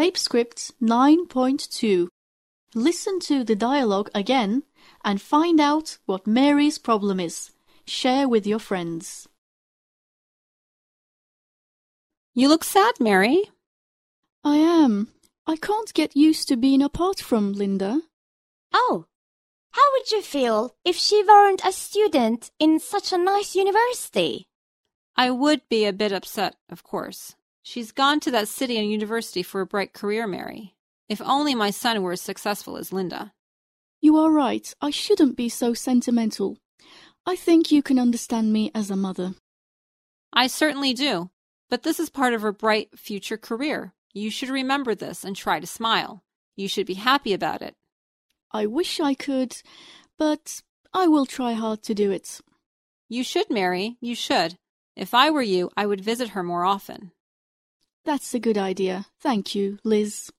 Tape Script 9.2. Listen to the dialogue again and find out what Mary's problem is. Share with your friends. You look sad, Mary. I am. I can't get used to being apart from Linda. Oh, how would you feel if she weren't a student in such a nice university? I would be a bit upset, of course. She's gone to that city and university for a bright career, Mary. If only my son were as successful as Linda. You are right. I shouldn't be so sentimental. I think you can understand me as a mother. I certainly do. But this is part of her bright future career. You should remember this and try to smile. You should be happy about it. I wish I could, but I will try hard to do it. You should, Mary. You should. If I were you, I would visit her more often. That's a good idea. Thank you, Liz.